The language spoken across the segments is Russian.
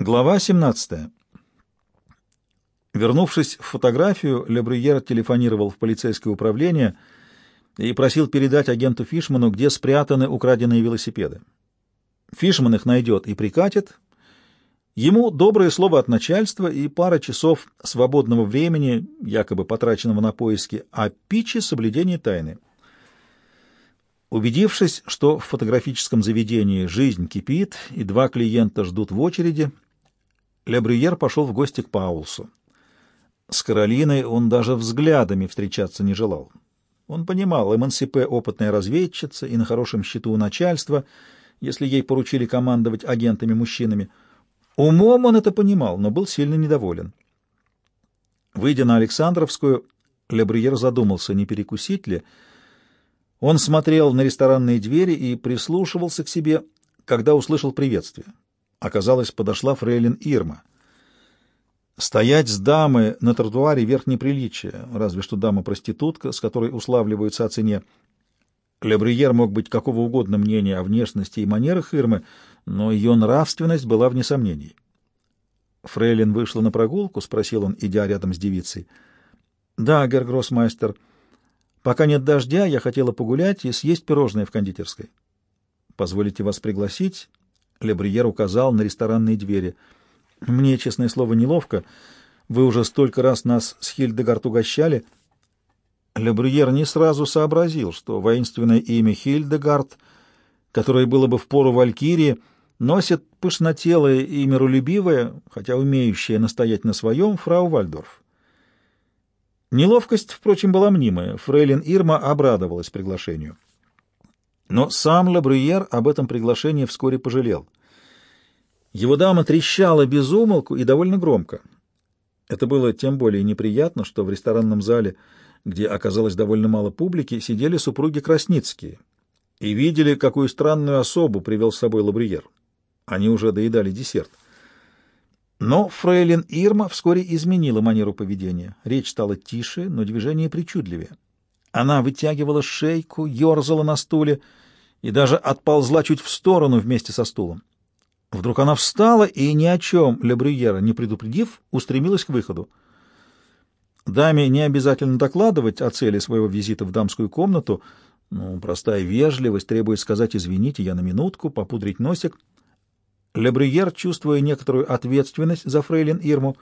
Глава 17. Вернувшись в фотографию, Лебрюер телефонировал в полицейское управление и просил передать агенту Фишману, где спрятаны украденные велосипеды. Фишман их найдет и прикатит. Ему доброе слово от начальства и пара часов свободного времени, якобы потраченного на поиски, а Пичи — соблюдение тайны. Убедившись, что в фотографическом заведении жизнь кипит и два клиента ждут в очереди, Лебрюер пошел в гости к Паулсу. С Каролиной он даже взглядами встречаться не желал. Он понимал, Эмансипе — опытная разведчица и на хорошем счету у начальства, если ей поручили командовать агентами-мужчинами. Умом он это понимал, но был сильно недоволен. Выйдя на Александровскую, Лебрюер задумался, не перекусить ли. Он смотрел на ресторанные двери и прислушивался к себе, когда услышал приветствие. Оказалось, подошла фрейлин Ирма — Стоять с дамой на тротуаре — верх неприличия, разве что дама-проститутка, с которой уславливаются о цене. Лебрюер мог быть какого угодно мнения о внешности и манерах Ирмы, но ее нравственность была вне сомнений. Фрейлин вышла на прогулку, — спросил он, идя рядом с девицей. — Да, гергроссмайстер. Пока нет дождя, я хотела погулять и съесть пирожное в кондитерской. — Позволите вас пригласить? Лебрюер указал на ресторанные двери — мне, честное слово, неловко. Вы уже столько раз нас с Хильдегард угощали. Лебрюер не сразу сообразил, что воинственное имя Хильдегард, которое было бы в пору Валькирии, носит пышнотелое и миролюбивое, хотя умеющее настоять на своем, фрау Вальдорф. Неловкость, впрочем, была мнимая. Фрейлин Ирма обрадовалась приглашению. Но сам Лабрюер об этом приглашении вскоре пожалел — его дама трещала без умолку и довольно громко. Это было тем более неприятно, что в ресторанном зале, где оказалось довольно мало публики, сидели супруги Красницкие и видели, какую странную особу привел с собой Лабриер. Они уже доедали десерт. Но фрейлин Ирма вскоре изменила манеру поведения. Речь стала тише, но движение причудливее. Она вытягивала шейку, ерзала на стуле и даже отползла чуть в сторону вместе со стулом. Вдруг она встала и, ни о чем Ле Брюера не предупредив, устремилась к выходу. Даме не обязательно докладывать о цели своего визита в дамскую комнату, ну, простая вежливость требует сказать «извините, я на минутку», попудрить носик. Ле Брюер, чувствуя некоторую ответственность за фрейлин Ирму,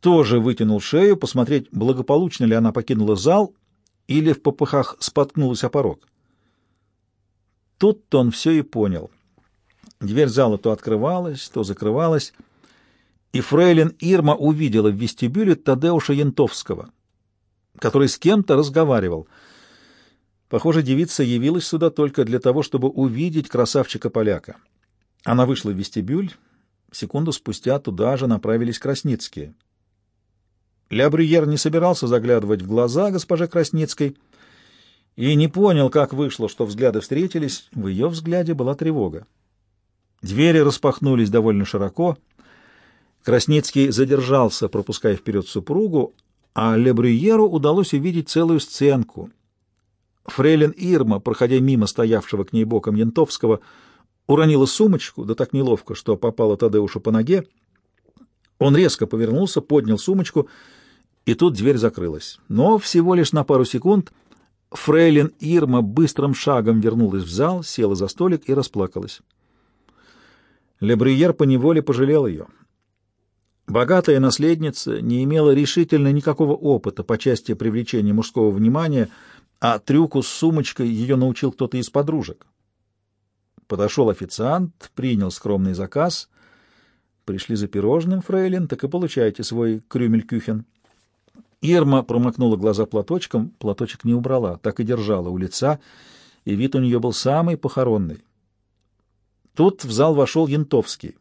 тоже вытянул шею, посмотреть, благополучно ли она покинула зал или в попыхах споткнулась о порог. Тут он все и понял. Дверь зала то открывалась, то закрывалась, и фрейлин Ирма увидела в вестибюле Тадеуша Янтовского, который с кем-то разговаривал. Похоже, девица явилась сюда только для того, чтобы увидеть красавчика-поляка. Она вышла в вестибюль, секунду спустя туда же направились Красницкие. Ля Брюер не собирался заглядывать в глаза госпоже Красницкой и не понял, как вышло, что взгляды встретились. В ее взгляде была тревога. Двери распахнулись довольно широко. Красницкий задержался, пропуская вперед супругу, а Лебрюеру удалось увидеть целую сценку. Фрейлин Ирма, проходя мимо стоявшего к ней боком Янтовского, уронила сумочку, да так неловко, что попала Тадеушу по ноге. Он резко повернулся, поднял сумочку, и тут дверь закрылась. Но всего лишь на пару секунд Фрейлин Ирма быстрым шагом вернулась в зал, села за столик и расплакалась. Лебриер поневоле пожалел ее. Богатая наследница не имела решительно никакого опыта по части привлечения мужского внимания, а трюку с сумочкой ее научил кто-то из подружек. Подошел официант, принял скромный заказ. Пришли за пирожным, фрейлин, так и получайте свой крюмель-кюхен. Ирма промокнула глаза платочком, платочек не убрала, так и держала у лица, и вид у нее был самый похоронный. Тут в зал вошел Янтовский,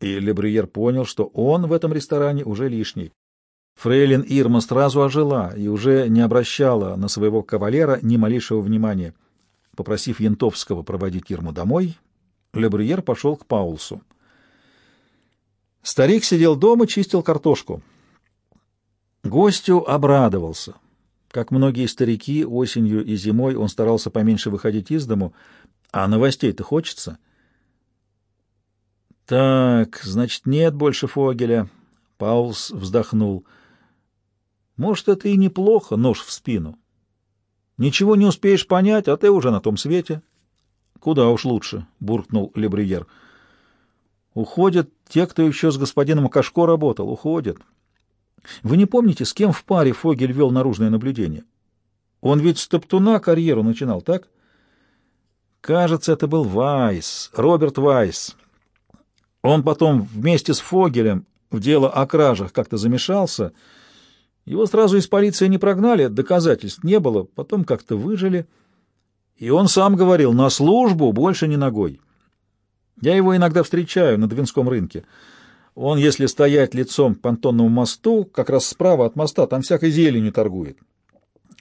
и Лебрюер понял, что он в этом ресторане уже лишний. Фрейлин Ирма сразу ожила и уже не обращала на своего кавалера ни малейшего внимания. Попросив Янтовского проводить Ирму домой, Лебрюер пошел к Паулсу. Старик сидел дома, чистил картошку. Гостю обрадовался. Как многие старики, осенью и зимой он старался поменьше выходить из дому, а новостей-то хочется — Так, значит, нет больше Фогеля. Паулс вздохнул. Может, это и неплохо, нож в спину. Ничего не успеешь понять, а ты уже на том свете. Куда уж лучше, буркнул Лебрюер. Уходят те, кто еще с господином Кашко работал, уходят. Вы не помните, с кем в паре Фогель вел наружное наблюдение? Он ведь с Топтуна карьеру начинал, так? Кажется, это был Вайс, Роберт Вайс. Он потом вместе с Фогелем в дело о кражах как-то замешался. Его сразу из полиции не прогнали, доказательств не было, потом как-то выжили. И он сам говорил, на службу больше не ногой. Я его иногда встречаю на Двинском рынке. Он, если стоять лицом к понтонному мосту, как раз справа от моста, там всякой зеленью торгует.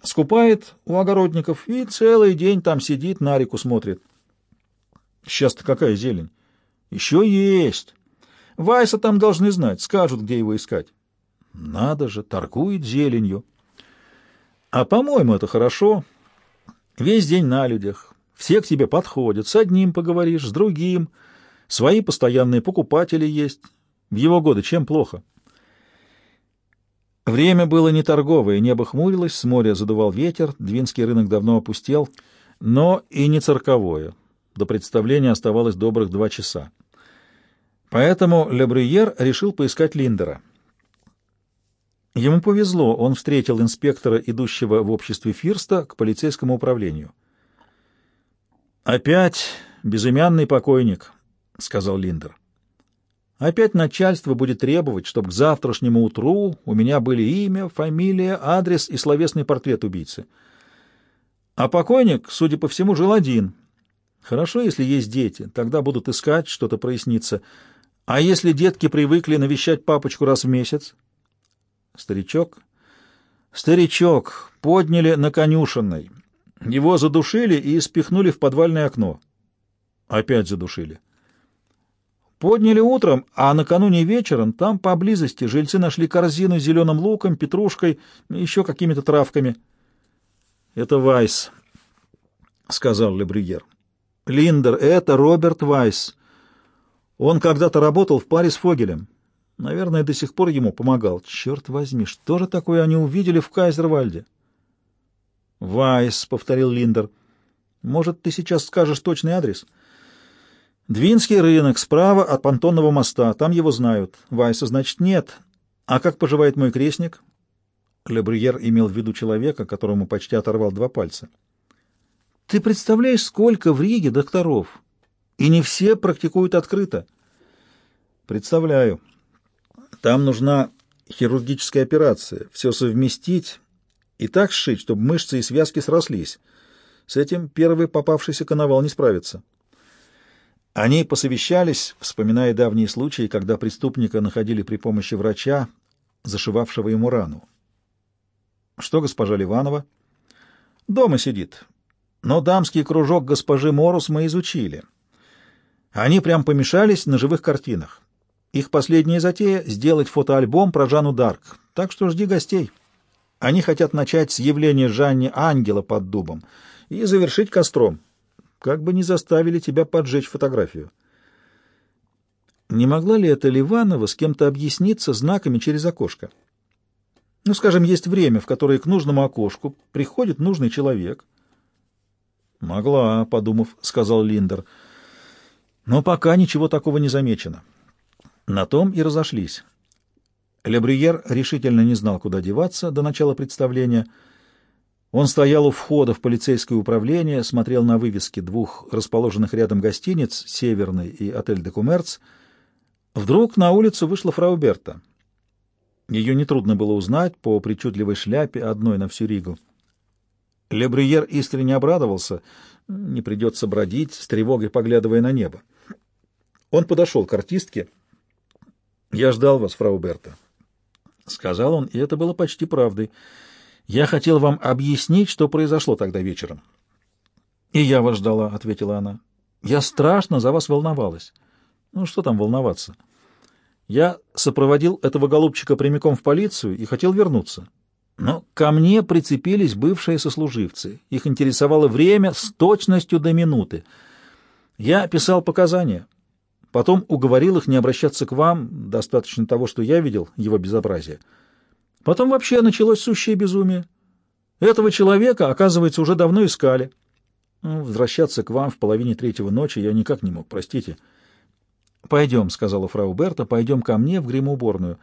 Скупает у огородников и целый день там сидит, на реку смотрит. Сейчас-то какая зелень? Еще есть. Вайса там должны знать, скажут, где его искать. Надо же, торгует зеленью. А, по-моему, это хорошо. Весь день на людях. Все к тебе подходят. С одним поговоришь, с другим. Свои постоянные покупатели есть. В его годы чем плохо? Время было не торговое, небо хмурилось, с моря задувал ветер, Двинский рынок давно опустел, но и не цирковое. До представления оставалось добрых два часа. Поэтому Лебрюер решил поискать Линдера. Ему повезло, он встретил инспектора, идущего в обществе Фирста, к полицейскому управлению. «Опять безымянный покойник», — сказал Линдер. Опять начальство будет требовать, чтобы к завтрашнему утру у меня были имя, фамилия, адрес и словесный портрет убийцы. А покойник, судя по всему, жил один. Хорошо, если есть дети, тогда будут искать, что-то прояснится. А если детки привыкли навещать папочку раз в месяц? Старичок? Старичок подняли на конюшенной. Его задушили и спихнули в подвальное окно. Опять задушили. Подняли утром, а накануне вечером там поблизости жильцы нашли корзину с зеленым луком, петрушкой, еще какими-то травками. — Это Вайс, — сказал Лебрюер. — Линдер, это Роберт Вайс. Он когда-то работал в паре с Фогелем. Наверное, до сих пор ему помогал. Черт возьми, что же такое они увидели в Кайзервальде? — Вайс, — повторил Линдер. — Может, ты сейчас скажешь точный адрес? — Двинский рынок, справа от понтонного моста. Там его знают. Вайса, значит, нет. А как поживает мой крестник? Лебрюер имел в виду человека, которому почти оторвал два пальца. Ты представляешь, сколько в Риге докторов? И не все практикуют открыто. Представляю. Там нужна хирургическая операция. Все совместить и так сшить, чтобы мышцы и связки срослись. С этим первый попавшийся коновал не справится. Они посовещались, вспоминая давние случаи, когда преступника находили при помощи врача, зашивавшего ему рану. «Что, госпожа Ливанова?» «Дома сидит. Но дамский кружок госпожи Морус мы изучили. Они прям помешались на живых картинах. Их последняя затея — сделать фотоальбом про Жанну Дарк, так что жди гостей. Они хотят начать с явления Жанни Ангела под дубом и завершить костром» как бы не заставили тебя поджечь фотографию. Не могла ли это Ливанова с кем-то объясниться знаками через окошко? Ну, скажем, есть время, в которое к нужному окошку приходит нужный человек. Могла, подумав, сказал Линдер. Но пока ничего такого не замечено. На том и разошлись. Лебрюер решительно не знал, куда деваться до начала представления — он стоял у входа в полицейское управление, смотрел на вывески двух расположенных рядом гостиниц, «Северный» и «Отель де Кумерц». Вдруг на улицу вышла фрау Берта. Ее нетрудно было узнать по причудливой шляпе, одной на всю Ригу. Лебрюер искренне обрадовался. Не придется бродить, с тревогой поглядывая на небо. Он подошел к артистке. «Я ждал вас, фрау Берта», — сказал он, и это было почти правдой. Я хотел вам объяснить, что произошло тогда вечером. — И я вас ждала, — ответила она. — Я страшно за вас волновалась. Ну, что там волноваться? Я сопроводил этого голубчика прямиком в полицию и хотел вернуться. Но ко мне прицепились бывшие сослуживцы. Их интересовало время с точностью до минуты. Я писал показания. Потом уговорил их не обращаться к вам, достаточно того, что я видел, его безобразие. Потом вообще началось сущее безумие. Этого человека, оказывается, уже давно искали. Ну, возвращаться к вам в половине третьего ночи я никак не мог, простите. «Пойдем», — сказала фрау Берта, — «пойдем ко мне в гримуборную.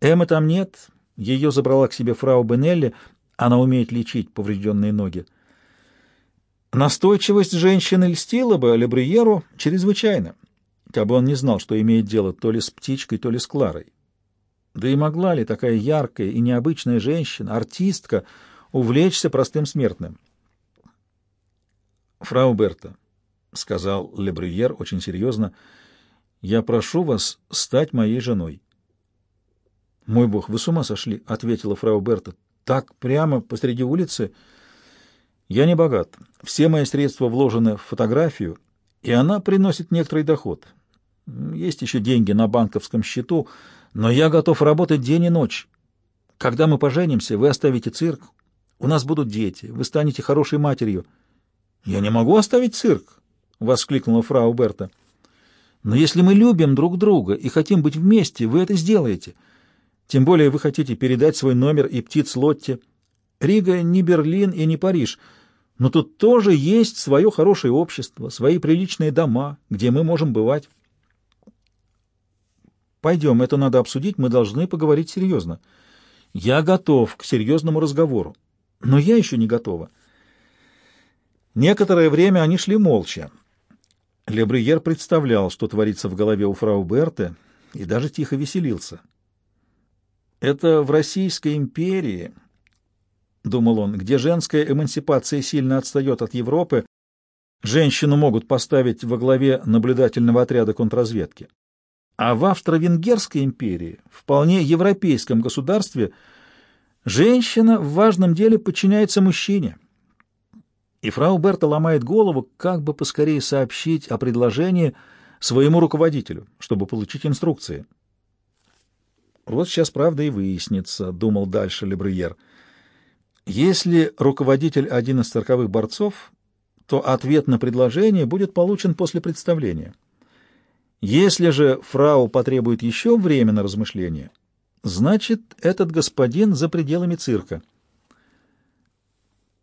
Эммы там нет, ее забрала к себе фрау Бенелли, она умеет лечить поврежденные ноги. Настойчивость женщины льстила бы Лебриеру чрезвычайно, как бы он не знал, что имеет дело то ли с птичкой, то ли с Кларой. Да и могла ли такая яркая и необычная женщина, артистка, увлечься простым смертным? «Фрау Берта», — сказал Лебриер очень серьезно, — «я прошу вас стать моей женой». «Мой бог, вы с ума сошли», — ответила фрау Берта. «Так прямо посреди улицы...» Я не богат. Все мои средства вложены в фотографию, и она приносит некоторый доход. Есть еще деньги на банковском счету, но я готов работать день и ночь. Когда мы поженимся, вы оставите цирк, у нас будут дети, вы станете хорошей матерью. — Я не могу оставить цирк, — воскликнула фрау Берта. — Но если мы любим друг друга и хотим быть вместе, вы это сделаете. Тем более вы хотите передать свой номер и птиц Лотте. Рига не Берлин и не Париж, но тут тоже есть свое хорошее общество, свои приличные дома, где мы можем бывать. Пойдем, это надо обсудить, мы должны поговорить серьезно. Я готов к серьезному разговору, но я еще не готова. Некоторое время они шли молча. Лебриер представлял, что творится в голове у фрау Берты, и даже тихо веселился. Это в Российской империи — думал он, — где женская эмансипация сильно отстает от Европы, женщину могут поставить во главе наблюдательного отряда контрразведки. А в Австро-Венгерской империи, вполне европейском государстве, женщина в важном деле подчиняется мужчине. И фрау Берта ломает голову, как бы поскорее сообщить о предложении своему руководителю, чтобы получить инструкции. «Вот сейчас правда и выяснится», — думал дальше Лебрюер. Если руководитель один из цирковых борцов, то ответ на предложение будет получен после представления. Если же фрау потребует еще время на размышление, значит, этот господин за пределами цирка.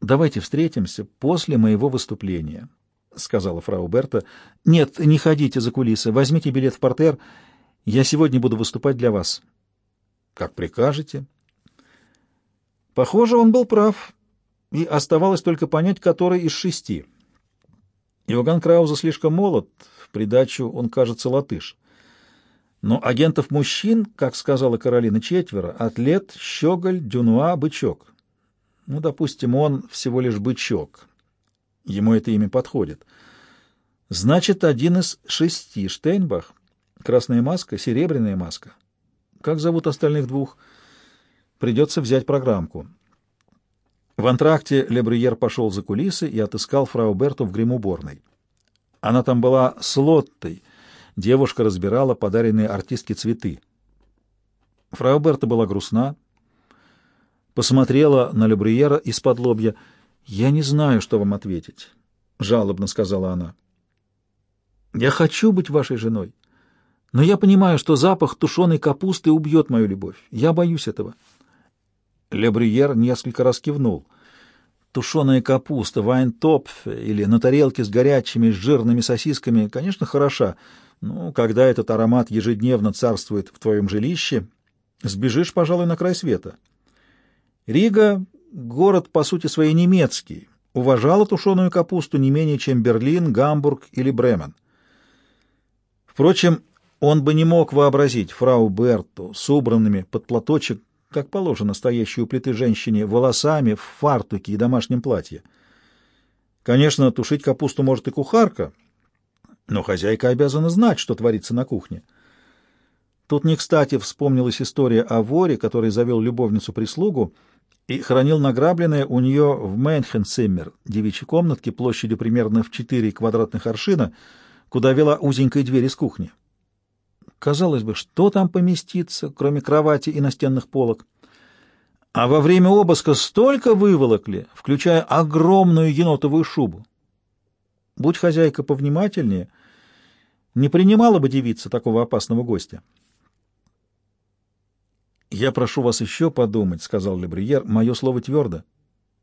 «Давайте встретимся после моего выступления», — сказала фрау Берта. «Нет, не ходите за кулисы, возьмите билет в портер. Я сегодня буду выступать для вас». «Как прикажете», Похоже, он был прав, и оставалось только понять, который из шести. Иоганн Крауза слишком молод, придачу он, кажется, латыш. Но агентов мужчин, как сказала Каролина, четверо — атлет, щеголь, дюнуа, бычок. Ну, допустим, он всего лишь бычок. Ему это имя подходит. Значит, один из шести — Штейнбах. Красная маска, серебряная маска. Как зовут остальных двух — Придется взять программку. В антракте Лебрюер пошел за кулисы и отыскал фрау Берту в гримуборной. Она там была с Лоттой. Девушка разбирала подаренные артистке цветы. Фрау Берта была грустна, посмотрела на Лебрюера из-под лобья. «Я не знаю, что вам ответить», — жалобно сказала она. «Я хочу быть вашей женой, но я понимаю, что запах тушеной капусты убьет мою любовь. Я боюсь этого». Лебрюер несколько раз кивнул. Тушеная капуста, вайнтопф или на тарелке с горячими жирными сосисками, конечно, хороша, но когда этот аромат ежедневно царствует в твоем жилище, сбежишь, пожалуй, на край света. Рига — город, по сути своей, немецкий, уважала тушеную капусту не менее, чем Берлин, Гамбург или Бремен. Впрочем, он бы не мог вообразить фрау Берту с убранными под платочек как положено стоящей у плиты женщине, волосами, в фартуке и домашнем платье. Конечно, тушить капусту может и кухарка, но хозяйка обязана знать, что творится на кухне. Тут не кстати вспомнилась история о воре, который завел любовницу-прислугу и хранил награбленное у нее в Мейнхенциммер, девичьей комнатке площадью примерно в 4 квадратных аршина, куда вела узенькая дверь из кухни. Казалось бы, что там поместится, кроме кровати и настенных полок? А во время обыска столько выволокли, включая огромную енотовую шубу. Будь хозяйка повнимательнее, Не принимала бы девица такого опасного гостя. «Я прошу вас еще подумать», — сказал Лебриер, — «мое слово твердо».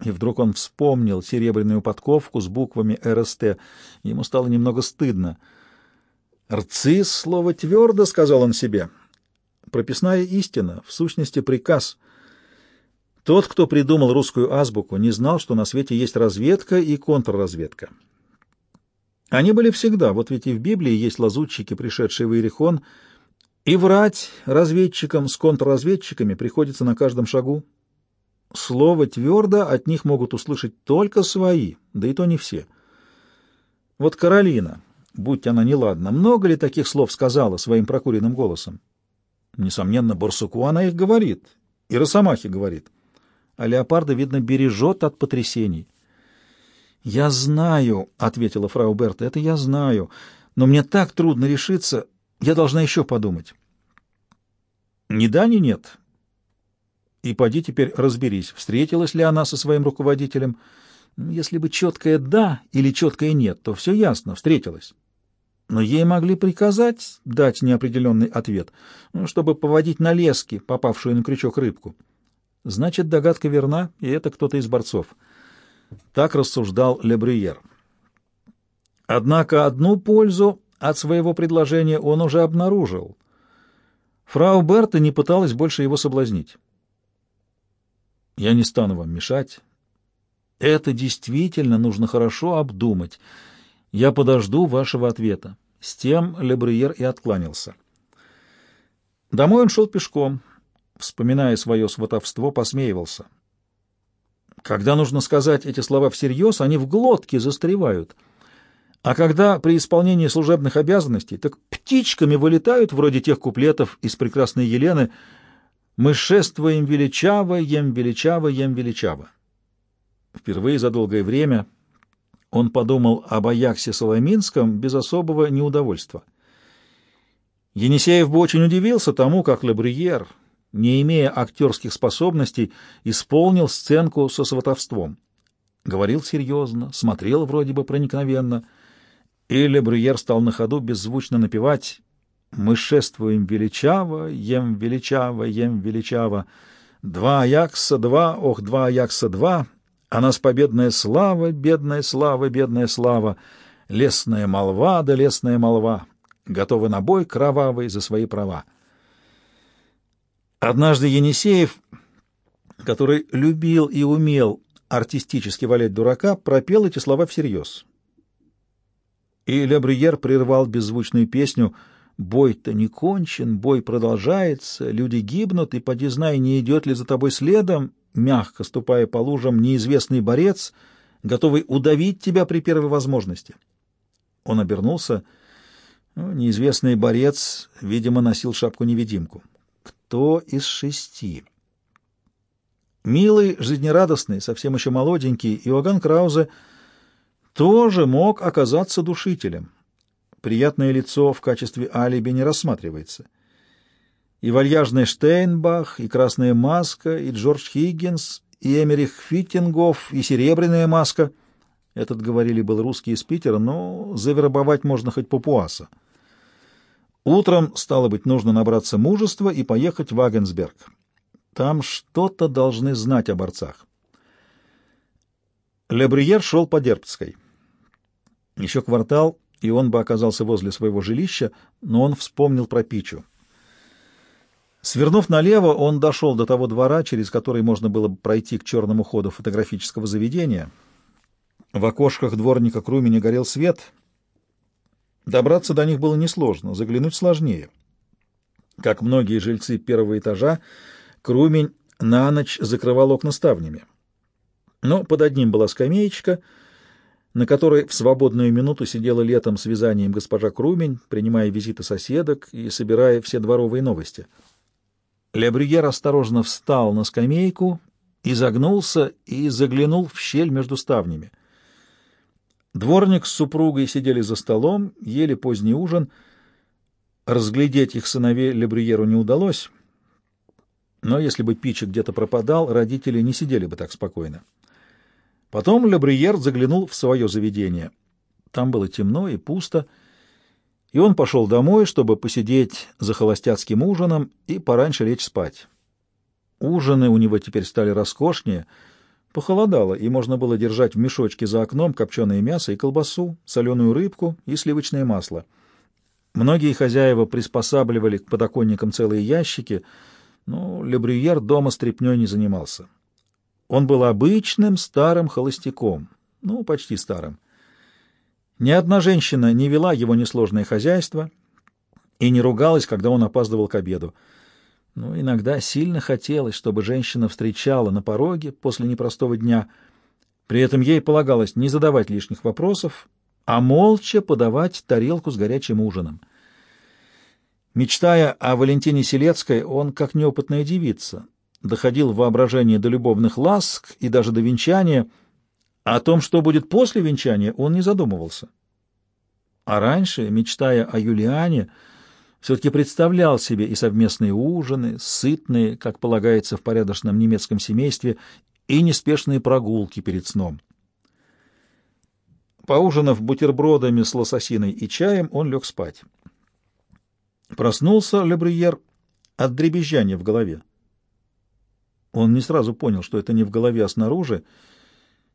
И вдруг он вспомнил серебряную подковку с буквами РСТ. Ему стало немного стыдно. «Рцис — слово твердо», — сказал он себе. «Прописная истина, в сущности приказ». Тот, кто придумал русскую азбуку, не знал, что на свете есть разведка и контрразведка. Они были всегда, вот ведь и в Библии есть лазутчики, пришедшие в Иерихон, и врать разведчикам с контрразведчиками приходится на каждом шагу. Слово твердо от них могут услышать только свои, да и то не все. Вот Каролина, будь она неладна, много ли таких слов сказала своим прокуренным голосом? Несомненно, Барсуку она их говорит, и Росомахе говорит. А леопарда, видно, бережет от потрясений. «Я знаю», — ответила фрау Берта, — «это я знаю, но мне так трудно решиться, я должна еще подумать». «Ни да, ни нет. И поди теперь разберись, встретилась ли она со своим руководителем. Если бы четкое «да» или четкое «нет», то все ясно, встретилась. Но ей могли приказать дать неопределенный ответ, ну, чтобы поводить на лески, попавшую на крючок рыбку. Значит, догадка верна, и это кто-то из борцов. Так рассуждал Лебрюер. Однако одну пользу от своего предложения он уже обнаружил. Фрау Берта не пыталась больше его соблазнить. «Я не стану вам мешать. Это действительно нужно хорошо обдумать. Я подожду вашего ответа». С тем Лебрюер и откланялся. Домой он шел пешком. Вспоминая свое сватовство, посмеивался — когда нужно сказать эти слова всерьез, они в глотке застревают. А когда при исполнении служебных обязанностей, так птичками вылетают, вроде тех куплетов из прекрасной Елены «Мы шествуем величаво, ем величаво, ем величаво». Впервые за долгое время он подумал об Аяксе Соломинском без особого неудовольства. Енисеев бы очень удивился тому, как Лебрюер, не имея актерских способностей, исполнил сценку со сватовством. Говорил серьезно, смотрел вроде бы проникновенно. И Лебрюер стал на ходу беззвучно напевать «Мы шествуем величаво, ем величаво, ем величаво. Два Аякса, два, ох, два Аякса, два, а нас победная слава, бедная слава, бедная слава, лесная молва да лесная молва, готовы на бой кровавый за свои права». Однажды Енисеев, который любил и умел артистически валять дурака, пропел эти слова всерьез. И Ле Брюер прервал беззвучную песню «Бой-то не кончен, бой продолжается, люди гибнут, и поди знай, не идет ли за тобой следом, мягко ступая по лужам, неизвестный борец, готовый удавить тебя при первой возможности». Он обернулся. Ну, неизвестный борец, видимо, носил шапку-невидимку кто из шести. Милый, жизнерадостный, совсем еще молоденький Иоганн Краузе тоже мог оказаться душителем. Приятное лицо в качестве алиби не рассматривается. И вальяжный Штейнбах, и красная маска, и Джордж Хиггинс, и Эмерих Фиттингов, и серебряная маска. Этот, говорили, был русский из Питера, но завербовать можно хоть папуаса. Утром, стало быть, нужно набраться мужества и поехать в Вагенсберг. Там что-то должны знать о борцах. Лебриер шел по Дербцкой. Еще квартал, и он бы оказался возле своего жилища, но он вспомнил про Пичу. Свернув налево, он дошел до того двора, через который можно было бы пройти к черному ходу фотографического заведения. В окошках дворника Круменя горел свет — Добраться до них было несложно, заглянуть сложнее. Как многие жильцы первого этажа, Крумень на ночь закрывал окна ставнями. Но под одним была скамеечка, на которой в свободную минуту сидела летом с вязанием госпожа Крумень, принимая визиты соседок и собирая все дворовые новости. Лебрюер осторожно встал на скамейку, изогнулся и заглянул в щель между ставнями. Дворник с супругой сидели за столом, ели поздний ужин. Разглядеть их сыновей Лебрюеру не удалось, но если бы Пичи где-то пропадал, родители не сидели бы так спокойно. Потом Лебрюер заглянул в свое заведение. Там было темно и пусто. И он пошел домой, чтобы посидеть за холостяцким ужином и пораньше лечь спать. Ужины у него теперь стали роскошнее, похолодало, и можно было держать в мешочке за окном копченое мясо и колбасу, соленую рыбку и сливочное масло. Многие хозяева приспосабливали к подоконникам целые ящики, но Лебрюер дома стряпнёй не занимался. Он был обычным старым холостяком, ну, почти старым. Ни одна женщина не вела его несложное хозяйство и не ругалась, когда он опаздывал к обеду. Но иногда сильно хотелось, чтобы женщина встречала на пороге после непростого дня. При этом ей полагалось не задавать лишних вопросов, а молча подавать тарелку с горячим ужином. Мечтая о Валентине Селецкой, он, как неопытная девица, доходил в воображении до любовных ласк и даже до венчания — о том, что будет после венчания, он не задумывался. А раньше, мечтая о Юлиане, все-таки представлял себе и совместные ужины, сытные, как полагается в порядочном немецком семействе, и неспешные прогулки перед сном. Поужинав бутербродами с лососиной и чаем, он лег спать. Проснулся Лебрюер от дребезжания в голове. Он не сразу понял, что это не в голове, а снаружи,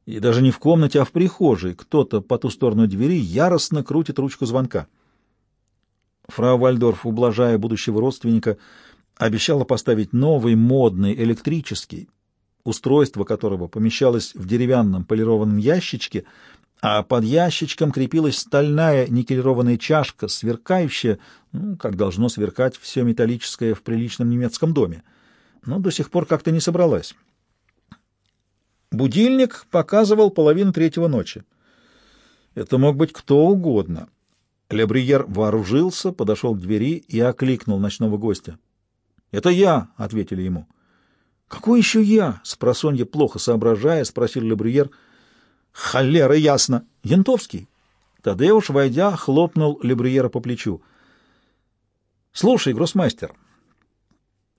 и даже не в комнате, а в прихожей кто-то по ту сторону двери яростно крутит ручку звонка. Фрау Вальдорф, ублажая будущего родственника, обещала поставить новый модный электрический, устройство которого помещалось в деревянном полированном ящичке, а под ящичком крепилась стальная никелированная чашка, сверкающая, ну, как должно сверкать все металлическое в приличном немецком доме, но до сих пор как-то не собралась. Будильник показывал половину третьего ночи. Это мог быть кто угодно. Лебриер вооружился, подошел к двери и окликнул ночного гостя. — Это я, — ответили ему. — Какой еще я? — спросонья, плохо соображая, спросил Лебриер. — Холера, ясно. — Янтовский. Тадеуш, войдя, хлопнул Лебриера по плечу. — Слушай, гроссмастер,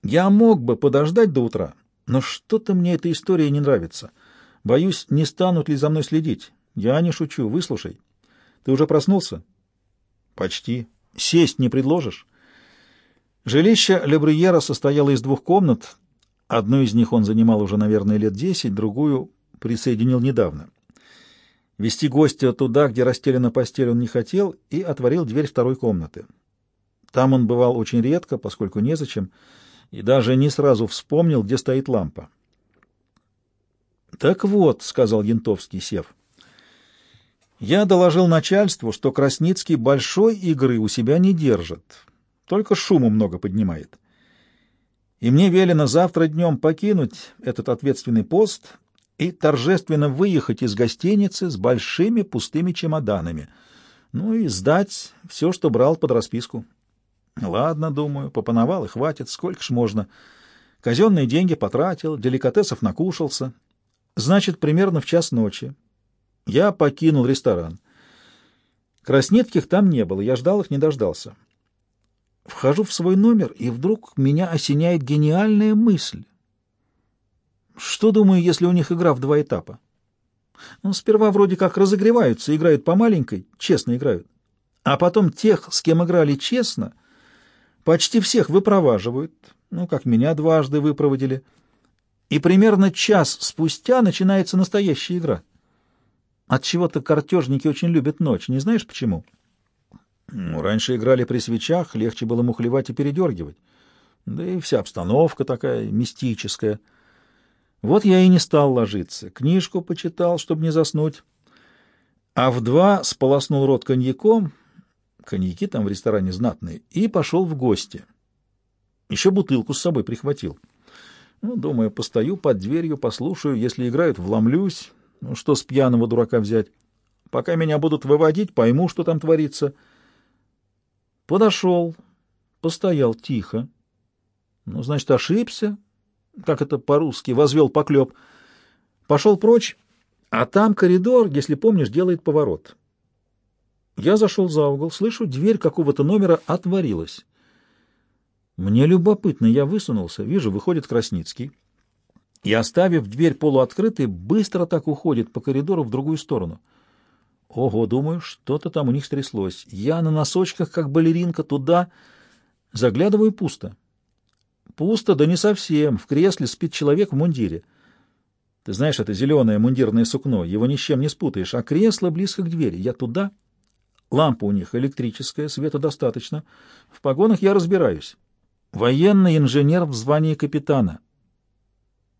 я мог бы подождать до утра, но что-то мне эта история не нравится. — Боюсь, не станут ли за мной следить. Я не шучу. Выслушай. Ты уже проснулся? Почти. Сесть не предложишь? Жилище Лебрюера состояло из двух комнат. Одну из них он занимал уже, наверное, лет десять, другую присоединил недавно. Вести гостя туда, где расстелена постель, он не хотел, и отворил дверь второй комнаты. Там он бывал очень редко, поскольку незачем, и даже не сразу вспомнил, где стоит лампа. Так вот, — сказал Янтовский, сев, — я доложил начальству, что Красницкий большой игры у себя не держит, только шуму много поднимает. И мне велено завтра днем покинуть этот ответственный пост и торжественно выехать из гостиницы с большими пустыми чемоданами, ну и сдать все, что брал под расписку. Ладно, думаю, попановал и хватит, сколько ж можно. Казенные деньги потратил, деликатесов накушался, Значит, примерно в час ночи. Я покинул ресторан. Красницких там не было, я ждал их, не дождался. Вхожу в свой номер, и вдруг меня осеняет гениальная мысль. Что, думаю, если у них игра в два этапа? Ну, сперва вроде как разогреваются, играют по маленькой, честно играют. А потом тех, с кем играли честно, почти всех выпроваживают, ну, как меня дважды выпроводили — и примерно час спустя начинается настоящая игра. От чего то картежники очень любят ночь, не знаешь почему? Ну, раньше играли при свечах, легче было мухлевать и передергивать. Да и вся обстановка такая мистическая. Вот я и не стал ложиться. Книжку почитал, чтобы не заснуть. А в два сполоснул рот коньяком, коньяки там в ресторане знатные, и пошел в гости. Еще бутылку с собой прихватил. Ну, думаю, постою под дверью, послушаю, если играют, вломлюсь. Ну, что с пьяного дурака взять? Пока меня будут выводить, пойму, что там творится. Подошел, постоял тихо. Ну, значит, ошибся, как это по-русски, возвел поклеп. Пошел прочь, а там коридор, если помнишь, делает поворот. Я зашел за угол, слышу, дверь какого-то номера отворилась. Мне любопытно, я высунулся, вижу, выходит Красницкий, и, оставив дверь полуоткрытой, быстро так уходит по коридору в другую сторону. Ого, думаю, что-то там у них стряслось. Я на носочках, как балеринка, туда заглядываю пусто. Пусто, да не совсем. В кресле спит человек в мундире. Ты знаешь, это зеленое мундирное сукно, его ни с чем не спутаешь, а кресло близко к двери. Я туда. Лампа у них электрическая, света достаточно. В погонах я разбираюсь. Военный инженер в звании капитана.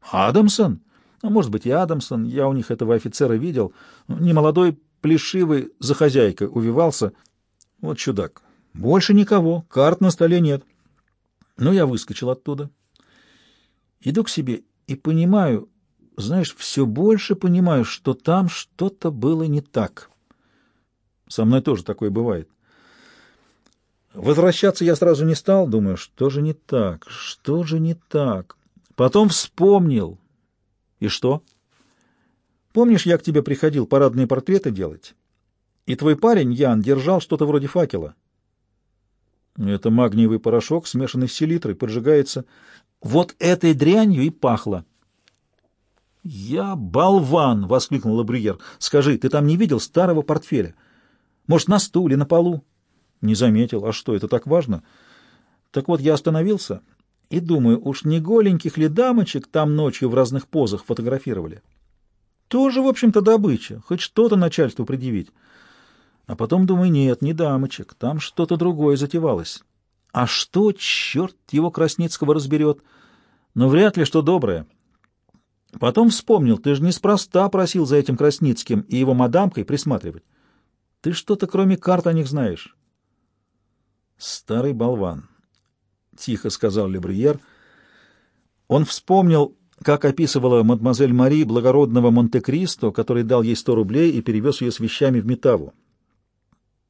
Адамсон? А может быть и Адамсон. Я у них этого офицера видел. Немолодой, плешивый, за хозяйкой увивался. Вот чудак. Больше никого. Карт на столе нет. Ну, я выскочил оттуда. Иду к себе и понимаю, знаешь, все больше понимаю, что там что-то было не так. Со мной тоже такое бывает. Возвращаться я сразу не стал, думаю, что же не так, что же не так. Потом вспомнил. И что? Помнишь, я к тебе приходил парадные портреты делать? И твой парень, Ян, держал что-то вроде факела. Это магниевый порошок, смешанный с селитрой, поджигается. Вот этой дрянью и пахло. «Я болван!» — воскликнул Лабрюер. «Скажи, ты там не видел старого портфеля? Может, на стуле, на полу?» «Не заметил. А что, это так важно?» «Так вот, я остановился и думаю, уж не голеньких ли дамочек там ночью в разных позах фотографировали?» «Тоже, в общем-то, добыча. Хоть что-то начальству предъявить». А потом думаю, нет, не дамочек, там что-то другое затевалось. А что, черт его Красницкого разберет? Но вряд ли что доброе. Потом вспомнил, ты же неспроста просил за этим Красницким и его мадамкой присматривать. Ты что-то кроме карт о них знаешь. Старый болван, — тихо сказал Лебриер. Он вспомнил, как описывала мадемуазель Мари благородного Монте-Кристо, который дал ей сто рублей и перевез ее с вещами в Метаву.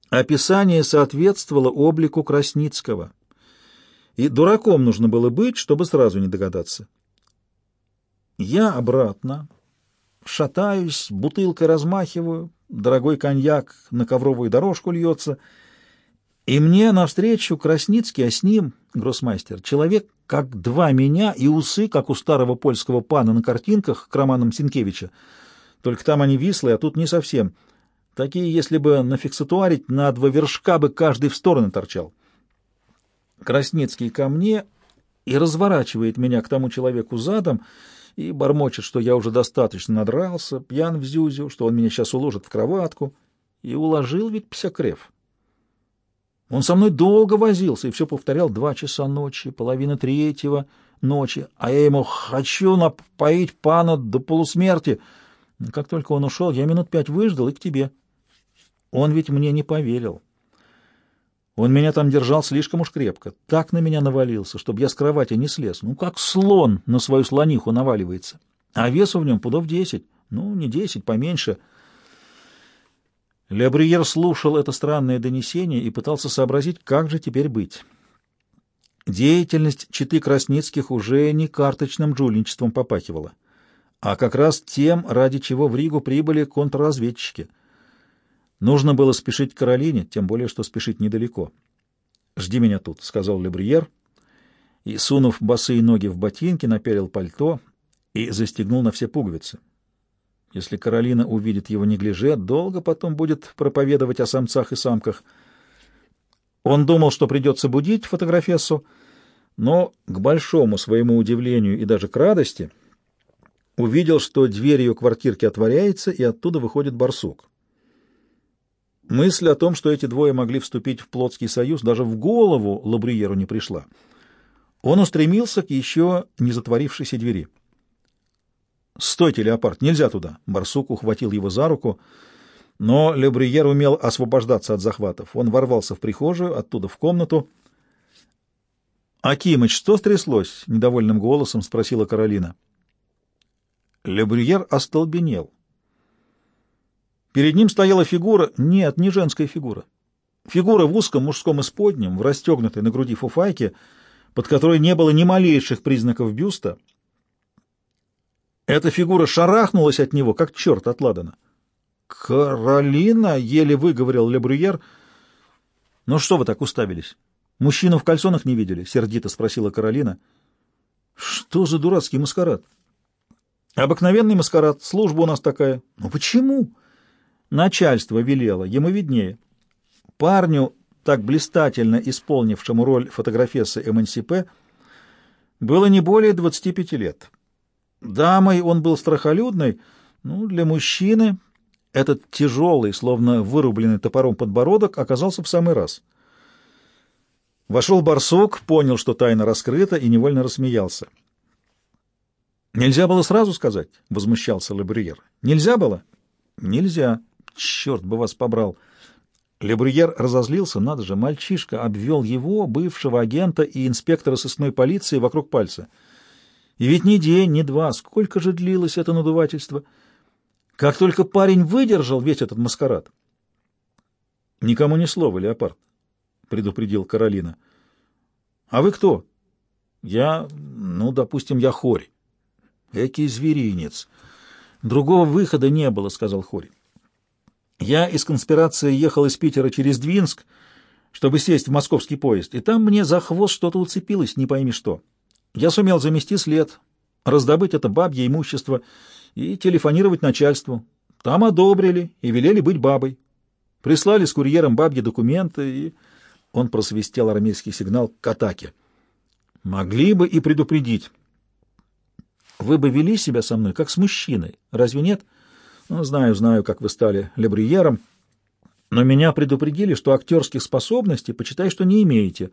Описание соответствовало облику Красницкого. И дураком нужно было быть, чтобы сразу не догадаться. Я обратно, шатаюсь, бутылкой размахиваю, дорогой коньяк на ковровую дорожку льется, и мне навстречу Красницкий, а с ним, гроссмастер, человек как два меня и усы, как у старого польского пана на картинках к романам Синкевича. Только там они вислые, а тут не совсем. Такие, если бы нафиксатуарить, на два вершка бы каждый в стороны торчал. Красницкий ко мне и разворачивает меня к тому человеку задом, и бормочет, что я уже достаточно надрался, пьян в зюзю, что он меня сейчас уложит в кроватку. И уложил ведь псякрев. Он со мной долго возился и все повторял два часа ночи, половина третьего ночи, а я ему хочу напоить пана до полусмерти. Как только он ушел, я минут пять выждал и к тебе. Он ведь мне не поверил. Он меня там держал слишком уж крепко, так на меня навалился, чтобы я с кровати не слез. Ну, как слон на свою слониху наваливается. А весу в нем пудов десять. Ну, не десять, поменьше. Лебриер слушал это странное донесение и пытался сообразить, как же теперь быть. Деятельность читы Красницких уже не карточным жульничеством попахивала, а как раз тем, ради чего в Ригу прибыли контрразведчики — Нужно было спешить к Каролине, тем более, что спешить недалеко. «Жди меня тут», — сказал Лебриер, и, сунув босые ноги в ботинки, напялил пальто и застегнул на все пуговицы. Если Каролина увидит его неглиже, долго потом будет проповедовать о самцах и самках. Он думал, что придется будить фотографессу, но, к большому своему удивлению и даже к радости, увидел, что дверь ее квартирки отворяется, и оттуда выходит барсук. Мысль о том, что эти двое могли вступить в плотский союз, даже в голову Лабриеру не пришла. Он устремился к еще не затворившейся двери. «Стойте, леопард, нельзя туда!» Барсук ухватил его за руку, но Лебриер умел освобождаться от захватов. Он ворвался в прихожую, оттуда в комнату. «Акимыч, что стряслось?» — недовольным голосом спросила Каролина. Лебриер остолбенел. Перед ним стояла фигура, нет, не женская фигура. Фигура в узком мужском исподнем, в расстегнутой на груди фуфайке, под которой не было ни малейших признаков бюста. Эта фигура шарахнулась от него, как черт от Ладана. «Каролина!» — еле выговорил Лебрюер. «Ну что вы так уставились? Мужчину в кальсонах не видели?» — сердито спросила Каролина. «Что за дурацкий маскарад?» «Обыкновенный маскарад. Служба у нас такая». «Ну почему?» Начальство велело, ему виднее. Парню, так блистательно исполнившему роль фотографессы МНСП, было не более 25 лет. Дамой он был страхолюдной, ну, для мужчины этот тяжелый, словно вырубленный топором подбородок, оказался в самый раз. Вошел барсук, понял, что тайна раскрыта, и невольно рассмеялся. «Нельзя было сразу сказать?» — возмущался Лебрюер. «Нельзя было?» «Нельзя. Черт бы вас побрал!» Лебрюер разозлился. Надо же, мальчишка обвел его, бывшего агента и инспектора сыскной полиции, вокруг пальца. И ведь ни день, ни два. Сколько же длилось это надувательство? Как только парень выдержал весь этот маскарад. «Никому ни слова, Леопард», — предупредил Каролина. «А вы кто?» «Я, ну, допустим, я Хорь». «Экий зверинец». «Другого выхода не было», — сказал Хорь. «Я из конспирации ехал из Питера через Двинск, чтобы сесть в московский поезд, и там мне за хвост что-то уцепилось, не пойми что. Я сумел замести след, раздобыть это бабье имущество и телефонировать начальству. Там одобрили и велели быть бабой. Прислали с курьером бабьи документы, и он просвистел армейский сигнал к атаке. Могли бы и предупредить. Вы бы вели себя со мной, как с мужчиной, разве нет? Ну, знаю, знаю, как вы стали лебрюером, но меня предупредили, что актерских способностей, почитай, что не имеете.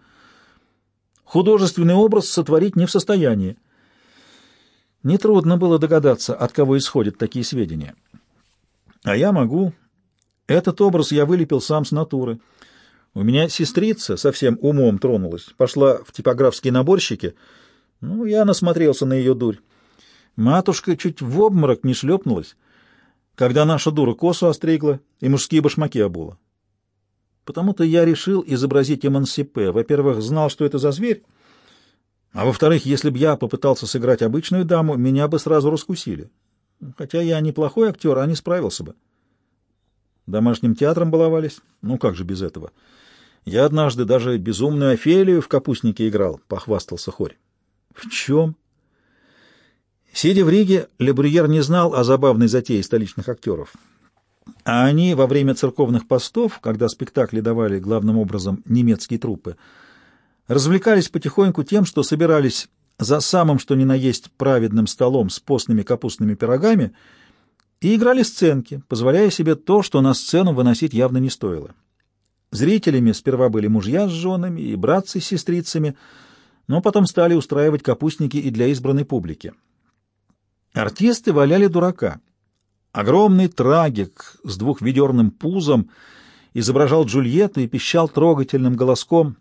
Художественный образ сотворить не в состоянии. Нетрудно было догадаться, от кого исходят такие сведения. А я могу. Этот образ я вылепил сам с натуры. У меня сестрица совсем умом тронулась, пошла в типографские наборщики. Ну, я насмотрелся на ее дурь. Матушка чуть в обморок не шлепнулась, когда наша дура косу остригла и мужские башмаки обула. Потому-то я решил изобразить эмансипе. Во-первых, знал, что это за зверь, а во-вторых, если б я попытался сыграть обычную даму, меня бы сразу раскусили. Хотя я неплохой актер, а не справился бы. Домашним театром баловались? Ну как же без этого? Я однажды даже безумную Офелию в капустнике играл, — похвастался Хорь. В чем? Сидя в Риге, Лебрюер не знал о забавной затее столичных актеров. А они во время церковных постов, когда спектакли давали главным образом немецкие труппы, развлекались потихоньку тем, что собирались за самым что ни на есть праведным столом с постными капустными пирогами и играли сценки, позволяя себе то, что на сцену выносить явно не стоило. Зрителями сперва были мужья с женами и братцы с сестрицами, но потом стали устраивать капустники и для избранной публики. Артисты валяли дурака. Огромный трагик с двухведерным пузом изображал Джульетту и пищал трогательным голоском.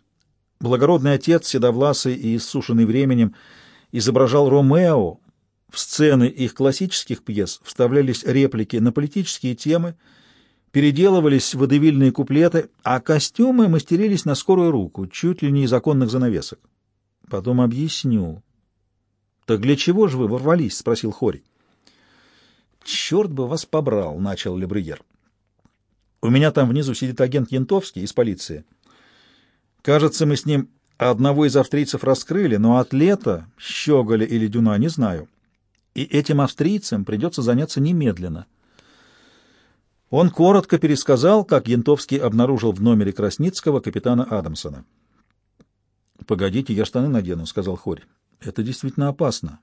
Благородный отец, седовласый и иссушенный временем, изображал Ромео. В сцены их классических пьес вставлялись реплики на политические темы, переделывались водевильные куплеты, а костюмы мастерились на скорую руку, чуть ли не из законных занавесок. Потом объясню. — Так для чего же вы ворвались? — спросил Хори. — Черт бы вас побрал, — начал Лебрюер. — У меня там внизу сидит агент Янтовский из полиции. Кажется, мы с ним одного из австрийцев раскрыли, но атлета, Щеголя или Дюна, не знаю. И этим австрийцам придется заняться немедленно. Он коротко пересказал, как Янтовский обнаружил в номере Красницкого капитана Адамсона. — Погодите, я штаны надену, — сказал Хорь. Это действительно опасно.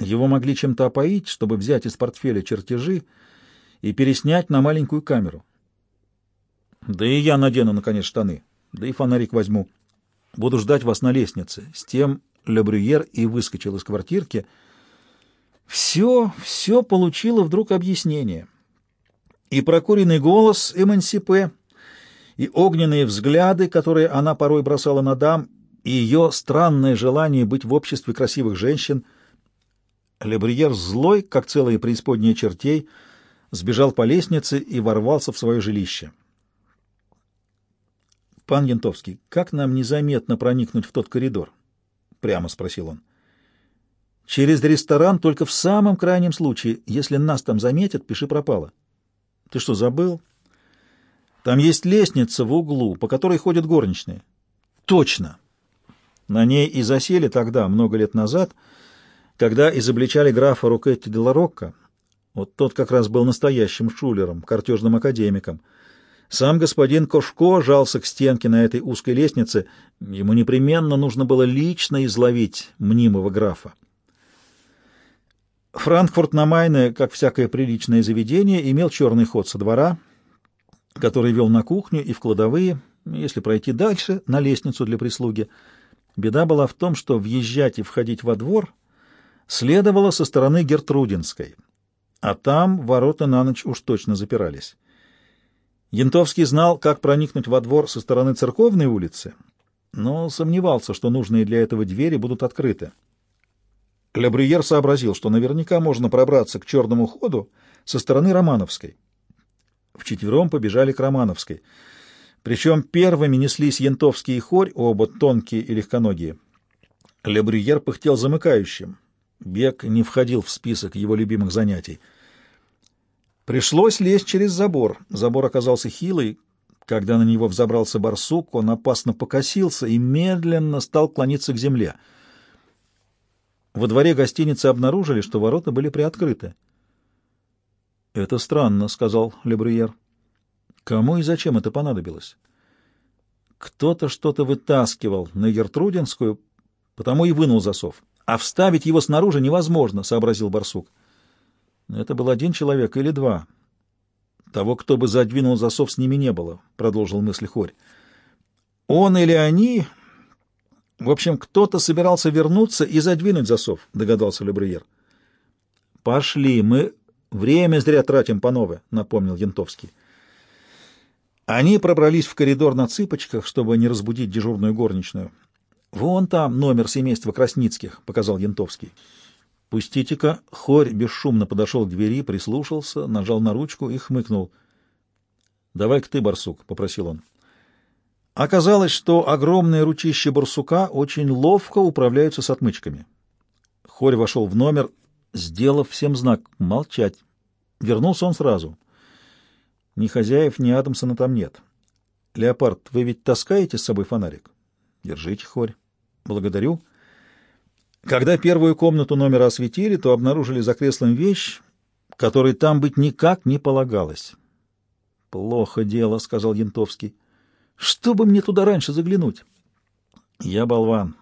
Его могли чем-то опоить, чтобы взять из портфеля чертежи и переснять на маленькую камеру. Да и я надену, наконец, штаны, да и фонарик возьму. Буду ждать вас на лестнице. С тем Ле Брюер и выскочил из квартирки. Все, все получило вдруг объяснение. И прокуренный голос Эмансипе, и огненные взгляды, которые она порой бросала на дам, и ее странное желание быть в обществе красивых женщин. Лебриер, злой, как целые преисподние чертей, сбежал по лестнице и ворвался в свое жилище. «Пан Янтовский, как нам незаметно проникнуть в тот коридор?» — прямо спросил он. «Через ресторан только в самом крайнем случае. Если нас там заметят, пиши пропало». «Ты что, забыл?» «Там есть лестница в углу, по которой ходят горничные». «Точно!» На ней и засели тогда, много лет назад, когда изобличали графа Рокетти де Ларокко, Вот тот как раз был настоящим шулером, картежным академиком. Сам господин Кошко жался к стенке на этой узкой лестнице. Ему непременно нужно было лично изловить мнимого графа. Франкфурт на Майне, как всякое приличное заведение, имел черный ход со двора, который вел на кухню и в кладовые, если пройти дальше, на лестницу для прислуги. Беда была в том, что въезжать и входить во двор следовало со стороны Гертрудинской, а там ворота на ночь уж точно запирались. Янтовский знал, как проникнуть во двор со стороны церковной улицы, но сомневался, что нужные для этого двери будут открыты. Лебрюер сообразил, что наверняка можно пробраться к черному ходу со стороны Романовской. Вчетвером побежали к Романовской. Причем первыми неслись Янтовский и Хорь, оба тонкие и легконогие. Лебрюер пыхтел замыкающим. Бег не входил в список его любимых занятий. Пришлось лезть через забор. Забор оказался хилый. Когда на него взобрался барсук, он опасно покосился и медленно стал клониться к земле. Во дворе гостиницы обнаружили, что ворота были приоткрыты. — Это странно, — сказал Лебрюер. — Кому и зачем это понадобилось? Кто-то что-то вытаскивал на Гертрудинскую, потому и вынул засов. А вставить его снаружи невозможно, — сообразил барсук. Это был один человек или два. Того, кто бы задвинул засов, с ними не было, — продолжил мысль Хорь. Он или они... В общем, кто-то собирался вернуться и задвинуть засов, — догадался Лебриер. — Пошли, мы время зря тратим по новой, — напомнил Янтовский. Они пробрались в коридор на цыпочках, чтобы не разбудить дежурную горничную. «Вон там номер семейства Красницких», — показал Янтовский. «Пустите-ка». Хорь бесшумно подошел к двери, прислушался, нажал на ручку и хмыкнул. «Давай-ка ты, барсук», — попросил он. Оказалось, что огромные ручища барсука очень ловко управляются с отмычками. Хорь вошел в номер, сделав всем знак «молчать». Вернулся он сразу. Ни хозяев, ни Адамсона там нет. «Леопард, вы ведь таскаете с собой фонарик?» «Держите, Хорь». Благодарю. Когда первую комнату номера осветили, то обнаружили за креслом вещь, которой там быть никак не полагалось. Плохо дело, сказал Янтовский. Что бы мне туда раньше заглянуть? Я болван.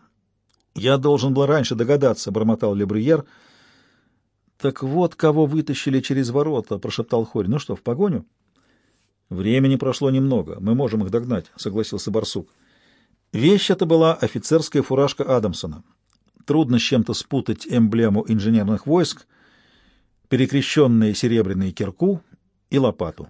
Я должен был раньше догадаться, бормотал Лебрюер. Так вот, кого вытащили через ворота, прошептал Хорь. Ну что, в погоню? Времени прошло немного, мы можем их догнать, согласился барсук. Вещь эта была офицерская фуражка Адамсона. Трудно с чем-то спутать эмблему инженерных войск, перекрещенные серебряные кирку и лопату.